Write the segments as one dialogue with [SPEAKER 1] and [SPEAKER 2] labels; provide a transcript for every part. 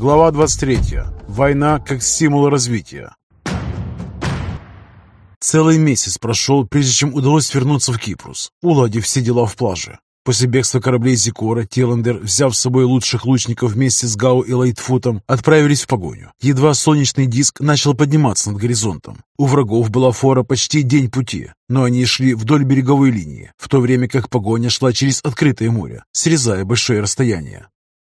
[SPEAKER 1] Глава 23. Война как стимул развития. Целый месяц прошел, прежде чем удалось вернуться в Кипрус, уладив все дела в плаже. После бегства кораблей Зикора, Теландер, взяв с собой лучших лучников вместе с Гау и Лайтфутом, отправились в погоню. Едва солнечный диск начал подниматься над горизонтом. У врагов была фора почти день пути, но они шли вдоль береговой линии, в то время как погоня шла через открытое море, срезая большое расстояние.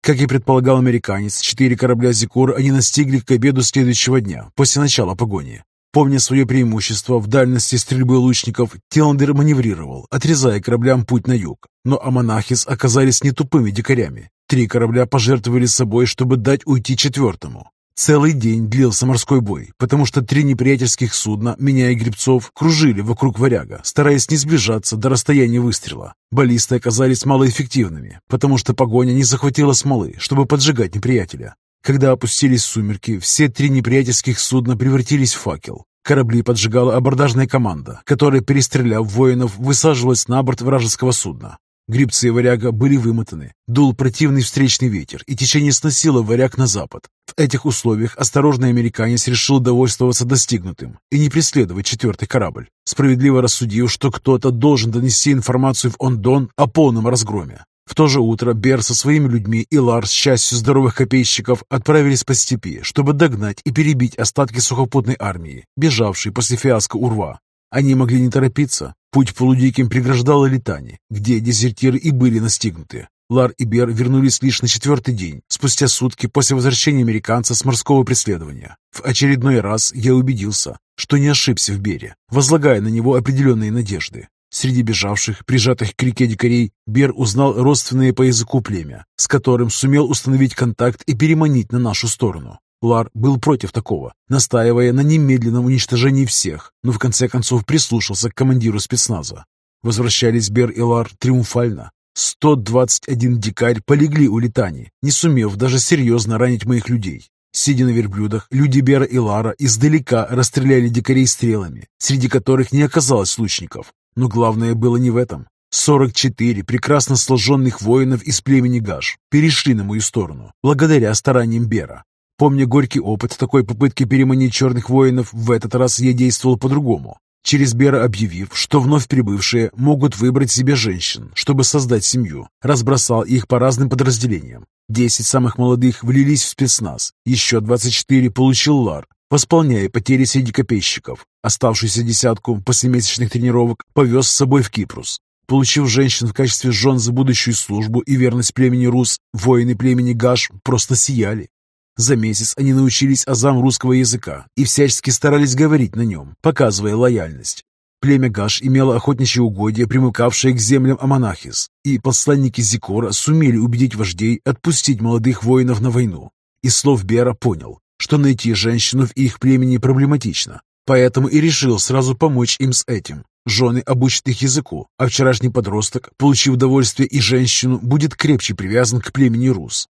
[SPEAKER 1] Как и предполагал американец, четыре корабля Зикура они настигли к обеду следующего дня, после начала погони. Помня свое преимущество в дальности стрельбы лучников, Тиландер маневрировал, отрезая кораблям путь на юг. Но Аманахис оказались не тупыми дикарями. Три корабля пожертвовали собой, чтобы дать уйти четвертому. Целый день длился морской бой, потому что три неприятельских судна, меняя гребцов, кружили вокруг варяга, стараясь не сближаться до расстояния выстрела. Баллисты оказались малоэффективными, потому что погоня не захватила смолы, чтобы поджигать неприятеля. Когда опустились сумерки, все три неприятельских судна превратились в факел. Корабли поджигала абордажная команда, которая, перестреляв воинов, высаживалась на борт вражеского судна. Грибцы и варяга были вымотаны. Дул противный встречный ветер, и течение сносило варяг на запад. В этих условиях осторожный американец решил довольствоваться достигнутым и не преследовать четвертый корабль, справедливо рассудив, что кто-то должен донести информацию в Ондон о полном разгроме. В то же утро Бер со своими людьми и Лар с частью здоровых копейщиков отправились по степи, чтобы догнать и перебить остатки сухопутной армии, бежавшей после фиаско Урва. Они могли не торопиться. Путь полудиким преграждало Литани, где дезертиры и были настигнуты. Лар и Бер вернулись лишь на четвертый день, спустя сутки после возвращения американца с морского преследования. В очередной раз я убедился, что не ошибся в Бере, возлагая на него определенные надежды. Среди бежавших, прижатых к реке дикарей, Бер узнал родственное по языку племя, с которым сумел установить контакт и переманить на нашу сторону. Лар был против такого, настаивая на немедленном уничтожении всех, но в конце концов прислушался к командиру спецназа. Возвращались Бер и Лар триумфально. 121 дикарь полегли у Литани, не сумев даже серьезно ранить моих людей. Сидя на верблюдах, люди Бера и Лара издалека расстреляли дикарей стрелами, среди которых не оказалось лучников. Но главное было не в этом. 44 прекрасно сложенных воинов из племени Гаш перешли на мою сторону, благодаря стараниям Бера. Помня горький опыт такой попытки переманить черных воинов, в этот раз я действовал по-другому. Через Бера объявив, что вновь прибывшие могут выбрать себе женщин, чтобы создать семью, разбросал их по разным подразделениям. Десять самых молодых влились в спецназ, еще 24 получил Лар, восполняя потери среди копейщиков. Оставшуюся десятку после месячных тренировок повез с собой в Кипрус. Получив женщин в качестве жен за будущую службу и верность племени Рус, воины племени Гаш просто сияли. За месяц они научились азам русского языка и всячески старались говорить на нем, показывая лояльность. Племя Гаш имело охотничьи угодья, примыкавшие к землям Аманахис, и посланники Зикора сумели убедить вождей отпустить молодых воинов на войну. Из слов Бера понял, что найти женщину в их племени проблематично, поэтому и решил сразу помочь им с этим. Жены обучат их языку, а вчерашний подросток, получив удовольствие и женщину, будет крепче привязан к племени Рус.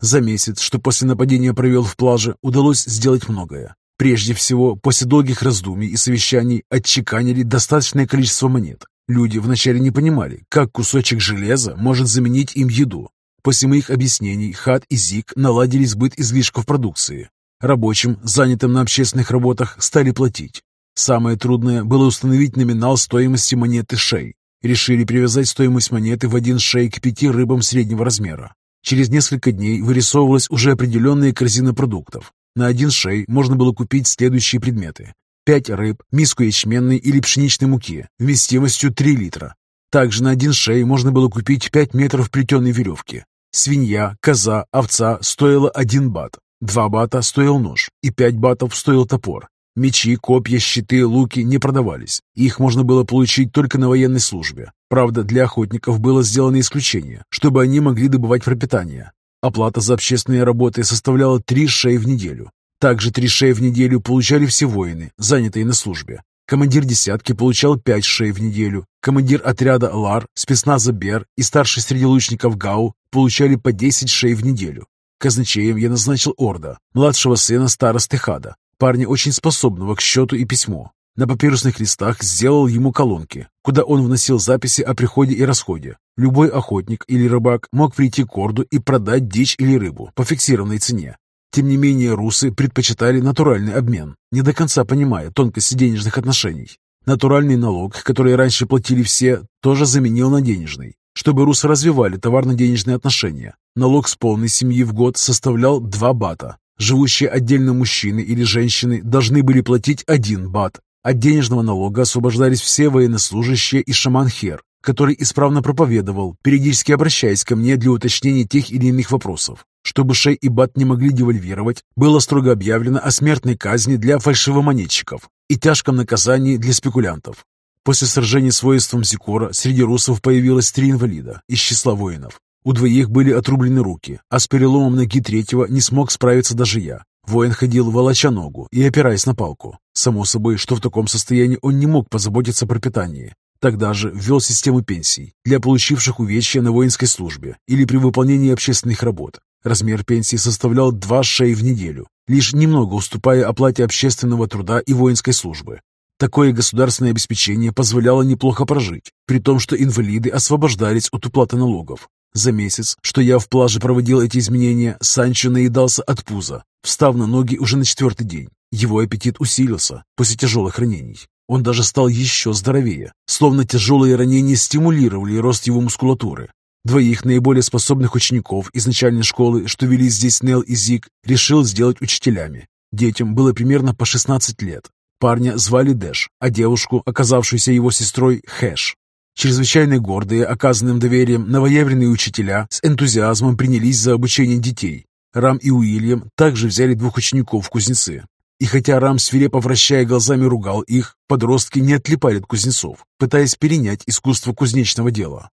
[SPEAKER 1] За месяц, что после нападения провел в плаже, удалось сделать многое. Прежде всего, после долгих раздумий и совещаний отчеканили достаточное количество монет. Люди вначале не понимали, как кусочек железа может заменить им еду. После моих объяснений Хат и Зик наладили сбыт излишков продукции. Рабочим, занятым на общественных работах, стали платить. Самое трудное было установить номинал стоимости монеты шей. Решили привязать стоимость монеты в один шей к пяти рыбам среднего размера. Через несколько дней вырисовывалась уже определенная корзина продуктов. На один шей можно было купить следующие предметы. пять рыб, миску ячменной или пшеничной муки вместимостью 3 литра. Также на один шей можно было купить 5 метров плетеной веревки. Свинья, коза, овца стоила 1 бат, Два бата стоил нож, и пять батов стоил топор. Мечи, копья, щиты, луки не продавались. Их можно было получить только на военной службе. Правда, для охотников было сделано исключение, чтобы они могли добывать пропитание. Оплата за общественные работы составляла три шеи в неделю. Также три шеи в неделю получали все воины, занятые на службе. Командир десятки получал пять шеи в неделю. Командир отряда ЛАР, спецназа БЕР и старший среди лучников ГАУ получали по 10 шеи в неделю. Казначеем я назначил Орда, младшего сына старосты Хада, парня очень способного к счету и письму. На папирусных листах сделал ему колонки, куда он вносил записи о приходе и расходе. Любой охотник или рыбак мог прийти к Орду и продать дичь или рыбу по фиксированной цене. Тем не менее, русы предпочитали натуральный обмен, не до конца понимая тонкости денежных отношений. Натуральный налог, который раньше платили все, тоже заменил на денежный, чтобы русы развивали товарно-денежные отношения. Налог с полной семьи в год составлял 2 бата. Живущие отдельно мужчины или женщины должны были платить 1 бат. От денежного налога освобождались все военнослужащие и шаман Хер, который исправно проповедовал, периодически обращаясь ко мне для уточнения тех или иных вопросов. Чтобы Шей и Бат не могли девальвировать, было строго объявлено о смертной казни для фальшивомонетчиков и тяжком наказании для спекулянтов. После сражения с воинством Зикора среди русов появилось три инвалида из числа воинов. У двоих были отрублены руки, а с переломом ноги третьего не смог справиться даже я. Воин ходил волоча ногу и опираясь на палку. Само собой, что в таком состоянии он не мог позаботиться про питание. Тогда же ввел систему пенсий для получивших увечья на воинской службе или при выполнении общественных работ. Размер пенсии составлял 2 шеи в неделю, лишь немного уступая оплате общественного труда и воинской службы. Такое государственное обеспечение позволяло неплохо прожить, при том, что инвалиды освобождались от уплаты налогов. За месяц, что я в плаже проводил эти изменения, Санчо наедался от пуза, встав на ноги уже на четвертый день. Его аппетит усилился после тяжелых ранений. Он даже стал еще здоровее, словно тяжелые ранения стимулировали рост его мускулатуры. Двоих наиболее способных учеников из начальной школы, что вели здесь Нел и Зик, решил сделать учителями. Детям было примерно по 16 лет. Парня звали Дэш, а девушку, оказавшуюся его сестрой, Хэш. Чрезвычайно гордые оказанным доверием новоявленные учителя с энтузиазмом принялись за обучение детей. Рам и Уильям также взяли двух учеников в кузнецы. И хотя Рам, свирепо вращая глазами, ругал их, подростки не отлипали от кузнецов, пытаясь перенять искусство кузнечного дела.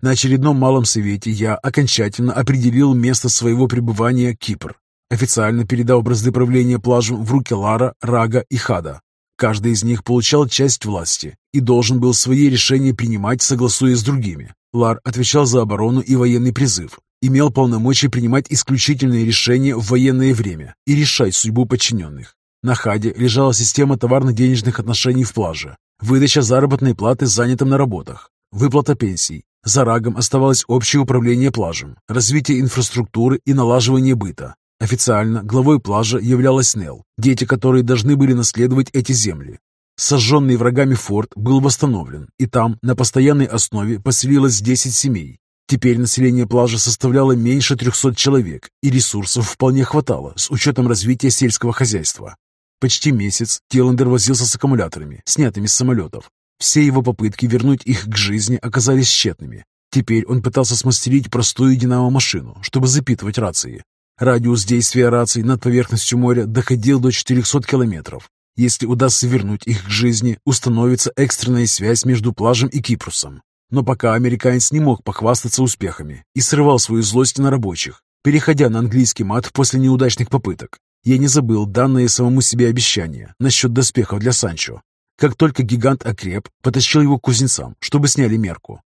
[SPEAKER 1] На очередном малом совете я окончательно определил место своего пребывания Кипр, официально передав бразды правления плажем в руки Лара, Рага и Хада. Каждый из них получал часть власти и должен был свои решения принимать, согласуя с другими. Лар отвечал за оборону и военный призыв, имел полномочия принимать исключительные решения в военное время и решать судьбу подчиненных. На Хаде лежала система товарно-денежных отношений в плаже, выдача заработной платы занятым на работах, выплата пенсий, за Рагом оставалось общее управление плажем, развитие инфраструктуры и налаживание быта. Официально главой плажа являлась Нел, дети которой должны были наследовать эти земли. Сожженный врагами форт был восстановлен, и там на постоянной основе поселилось 10 семей. Теперь население плажа составляло меньше 300 человек, и ресурсов вполне хватало с учетом развития сельского хозяйства. Почти месяц Тиллендер возился с аккумуляторами, снятыми с самолетов, все его попытки вернуть их к жизни оказались тщетными. Теперь он пытался смастерить простую динамо-машину, чтобы запитывать рации. Радиус действия раций над поверхностью моря доходил до 400 километров. Если удастся вернуть их к жизни, установится экстренная связь между плажем и Кипрусом. Но пока американец не мог похвастаться успехами и срывал свою злость на рабочих, переходя на английский мат после неудачных попыток. Я не забыл данное самому себе обещание насчет доспехов для Санчо, как только гигант окреп, потащил его к кузнецам, чтобы сняли мерку.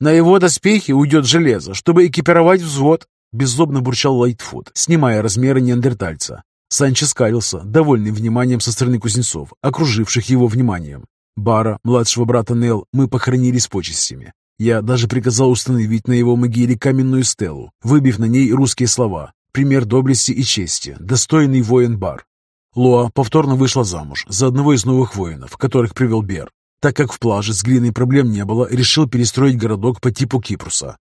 [SPEAKER 1] «На его доспехи уйдет железо, чтобы экипировать взвод», беззлобно бурчал Лайтфуд, снимая размеры неандертальца. Санчо скалился, довольный вниманием со стороны кузнецов, окруживших его вниманием. Бара, младшего брата Нел, мы похоронили с почестями. Я даже приказал установить на его могиле каменную стелу, выбив на ней русские слова «Пример доблести и чести, достойный воин Бар». Лоа повторно вышла замуж за одного из новых воинов, которых привел Бер. Так как в плаже с глиной проблем не было, решил перестроить городок по типу Кипруса.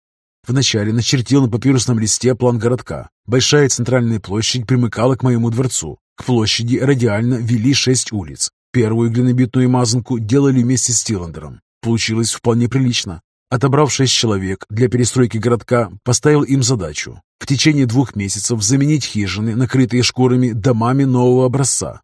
[SPEAKER 1] Вначале начертил на папирусном листе план городка. Большая центральная площадь примыкала к моему дворцу. К площади радиально вели шесть улиц. Первую глинобитную мазанку делали вместе с Тиландером. Получилось вполне прилично. Отобрав шесть человек для перестройки городка, поставил им задачу в течение двух месяцев заменить хижины, накрытые шкурами, домами нового образца.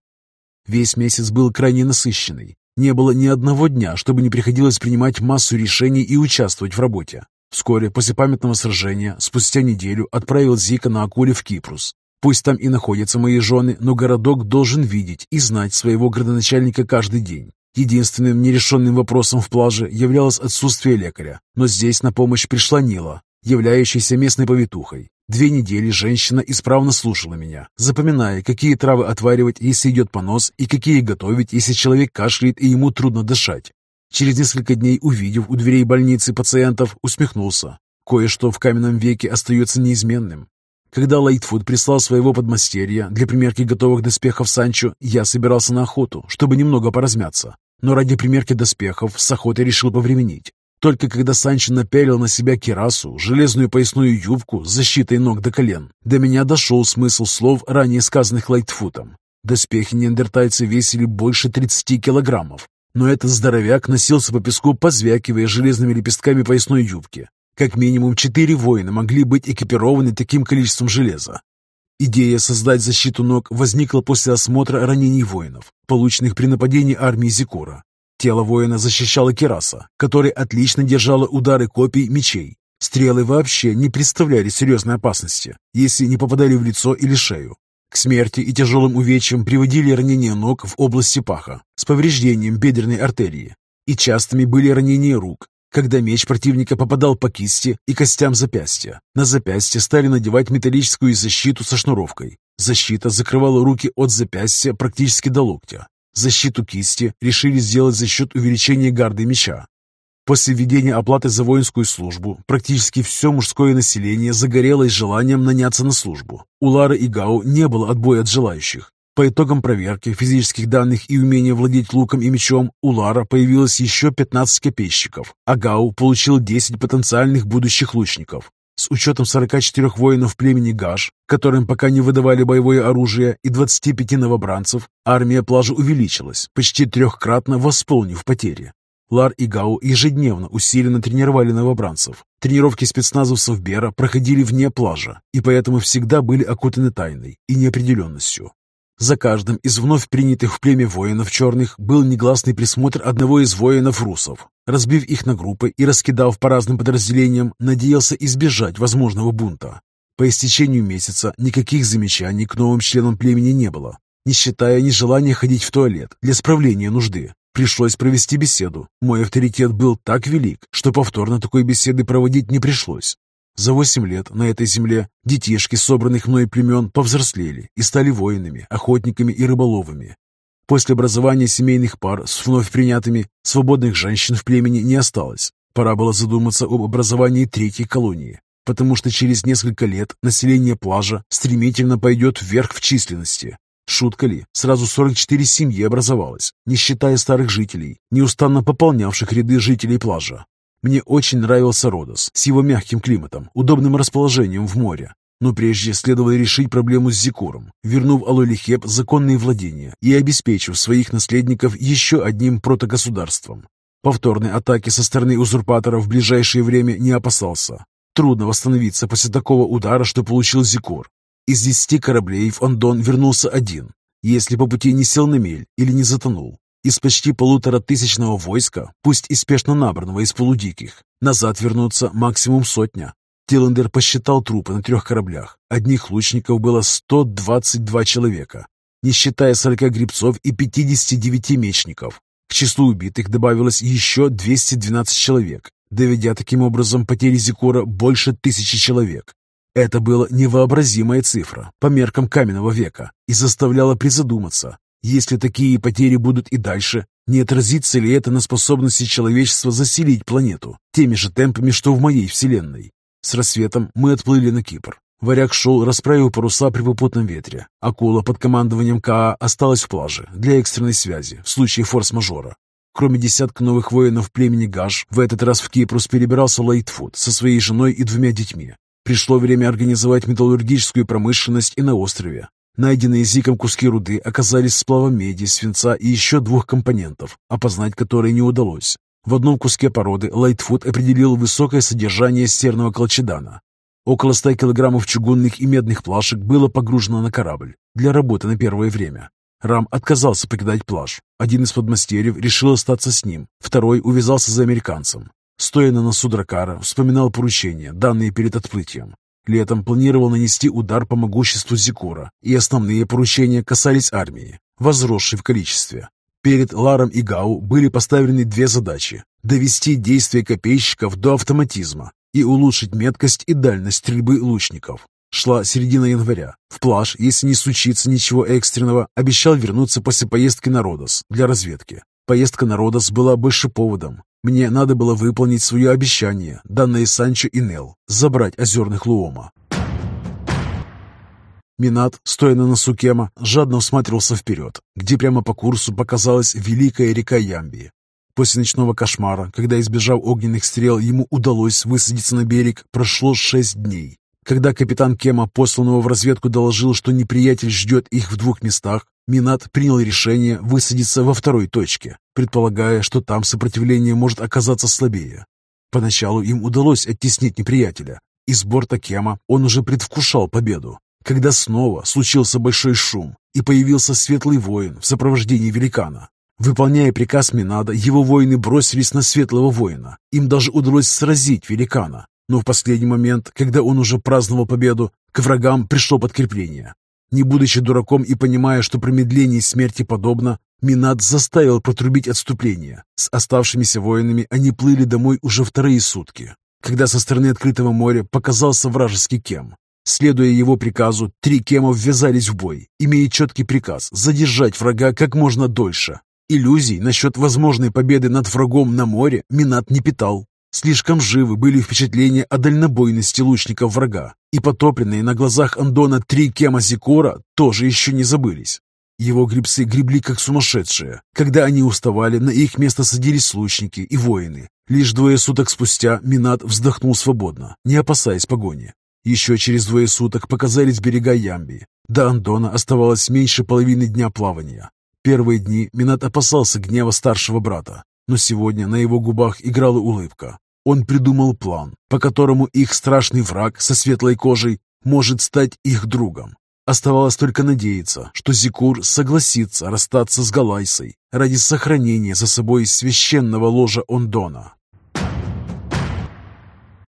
[SPEAKER 1] Весь месяц был крайне насыщенный. Не было ни одного дня, чтобы не приходилось принимать массу решений и участвовать в работе. Вскоре после памятного сражения, спустя неделю, отправил Зика на акуле в Кипрус. Пусть там и находятся мои жены, но городок должен видеть и знать своего градоначальника каждый день. Единственным нерешенным вопросом в плаже являлось отсутствие лекаря, но здесь на помощь пришла Нила, являющаяся местной повитухой. Две недели женщина исправно слушала меня, запоминая, какие травы отваривать, если идет понос, и какие готовить, если человек кашляет и ему трудно дышать. Через несколько дней, увидев у дверей больницы пациентов, усмехнулся. Кое-что в каменном веке остается неизменным. Когда Лайтфуд прислал своего подмастерья для примерки готовых доспехов Санчо, я собирался на охоту, чтобы немного поразмяться. Но ради примерки доспехов с охотой решил повременить. Только когда Санчо напялил на себя кирасу, железную поясную юбку с защитой ног до колен, до меня дошел смысл слов, ранее сказанных Лайтфутом. Доспехи неандертальца весили больше 30 килограммов, но этот здоровяк носился по песку, позвякивая железными лепестками поясной юбки. Как минимум четыре воина могли быть экипированы таким количеством железа. Идея создать защиту ног возникла после осмотра ранений воинов, полученных при нападении армии Зикура. Тело воина защищало кераса, который отлично держала удары копий мечей. Стрелы вообще не представляли серьезной опасности, если не попадали в лицо или шею. К смерти и тяжелым увечьям приводили ранения ног в области паха с повреждением бедренной артерии. И частыми были ранения рук, когда меч противника попадал по кисти и костям запястья. На запястье стали надевать металлическую защиту со шнуровкой. Защита закрывала руки от запястья практически до локтя. Защиту кисти решили сделать за счет увеличения гарды меча. После введения оплаты за воинскую службу практически все мужское население загорелось желанием наняться на службу. У Лары и Гау не было отбоя от желающих. По итогам проверки физических данных и умения владеть луком и мечом у Лара появилось еще 15 копейщиков, а Гау получил 10 потенциальных будущих лучников. С учетом 44 воинов племени Гаш, которым пока не выдавали боевое оружие, и 25 новобранцев, армия плажа увеличилась, почти трехкратно восполнив потери. Лар и Гау ежедневно усиленно тренировали новобранцев. Тренировки спецназовцев Бера проходили вне плажа, и поэтому всегда были окутаны тайной и неопределенностью. За каждым из вновь принятых в племя воинов черных был негласный присмотр одного из воинов русов. Разбив их на группы и раскидав по разным подразделениям, надеялся избежать возможного бунта. По истечению месяца никаких замечаний к новым членам племени не было, не считая нежелания ходить в туалет для справления нужды. Пришлось провести беседу. Мой авторитет был так велик, что повторно такой беседы проводить не пришлось. За восемь лет на этой земле детишки собранных мной племен повзрослели и стали воинами, охотниками и рыболовами. После образования семейных пар с вновь принятыми свободных женщин в племени не осталось. Пора было задуматься об образовании третьей колонии, потому что через несколько лет население плажа стремительно пойдет вверх в численности, Шутка ли, сразу 44 семьи образовалось, не считая старых жителей, неустанно пополнявших ряды жителей плажа. Мне очень нравился Родос с его мягким климатом, удобным расположением в море. Но прежде следовало решить проблему с Зикуром, вернув Алолихеп законные владения и обеспечив своих наследников еще одним протогосударством. Повторной атаки со стороны узурпатора в ближайшее время не опасался. Трудно восстановиться после такого удара, что получил Зикур. Из десяти кораблей в Андон вернулся один, если по пути не сел на мель или не затонул. Из почти полутора тысячного войска, пусть и спешно набранного из полудиких, назад вернуться максимум сотня. Тиллендер посчитал трупы на трех кораблях. Одних лучников было 122 человека, не считая 40 грибцов и 59 мечников. К числу убитых добавилось еще 212 человек, доведя таким образом потери Зикора больше тысячи человек. Это была невообразимая цифра по меркам каменного века и заставляло призадуматься, если такие потери будут и дальше, не отразится ли это на способности человечества заселить планету теми же темпами, что в моей Вселенной. С рассветом мы отплыли на Кипр. Варяг шел, расправив паруса при попутном ветре. Акула под командованием КА осталась в плаже для экстренной связи в случае форс-мажора. Кроме десятка новых воинов племени Гаш, в этот раз в Кипрус перебирался Лайтфуд со своей женой и двумя детьми. Пришло время организовать металлургическую промышленность и на острове. Найденные Зиком куски руды оказались сплавом меди, свинца и еще двух компонентов, опознать которые не удалось. В одном куске породы Лайтфуд определил высокое содержание серного колчедана. Около 100 килограммов чугунных и медных плашек было погружено на корабль для работы на первое время. Рам отказался покидать плаж. Один из подмастерьев решил остаться с ним, второй увязался за американцем. Стоя на носу дракара, вспоминал поручения, данные перед отплытием. Летом планировал нанести удар по могуществу Зикура, и основные поручения касались армии, возросшей в количестве. Перед Ларом и Гау были поставлены две задачи – довести действия копейщиков до автоматизма и улучшить меткость и дальность стрельбы лучников. Шла середина января. В плаж, если не случится ничего экстренного, обещал вернуться после поездки на Родос для разведки. Поездка на Родос была больше поводом. Мне надо было выполнить свое обещание, данное Санчо и Нел, забрать озерных Луома. Минат, стоя на носу Кема, жадно всматривался вперед, где прямо по курсу показалась великая река Ямби. После ночного кошмара, когда, избежав огненных стрел, ему удалось высадиться на берег, прошло шесть дней. Когда капитан Кема, посланного в разведку, доложил, что неприятель ждет их в двух местах, Минат принял решение высадиться во второй точке, предполагая, что там сопротивление может оказаться слабее. Поначалу им удалось оттеснить неприятеля. Из борта Кема он уже предвкушал победу, когда снова случился большой шум и появился светлый воин в сопровождении великана. Выполняя приказ Минада, его воины бросились на светлого воина. Им даже удалось сразить великана. Но в последний момент, когда он уже праздновал победу, к врагам пришло подкрепление. Не будучи дураком и понимая, что промедление смерти подобно, Минад заставил протрубить отступление. С оставшимися воинами они плыли домой уже вторые сутки, когда со стороны открытого моря показался вражеский кем. Следуя его приказу, три кема ввязались в бой, имея четкий приказ задержать врага как можно дольше. Иллюзий насчет возможной победы над врагом на море Минат не питал. Слишком живы были впечатления о дальнобойности лучников врага, и потопленные на глазах Андона три кема Зикора тоже еще не забылись. Его грибцы гребли как сумасшедшие. Когда они уставали, на их место садились лучники и воины. Лишь двое суток спустя Минат вздохнул свободно, не опасаясь погони. Еще через двое суток показались берега Ямби. До Андона оставалось меньше половины дня плавания. Первые дни Минат опасался гнева старшего брата, но сегодня на его губах играла улыбка. Он придумал план, по которому их страшный враг со светлой кожей может стать их другом. Оставалось только надеяться, что Зикур согласится расстаться с Галайсой ради сохранения за собой священного ложа Ондона.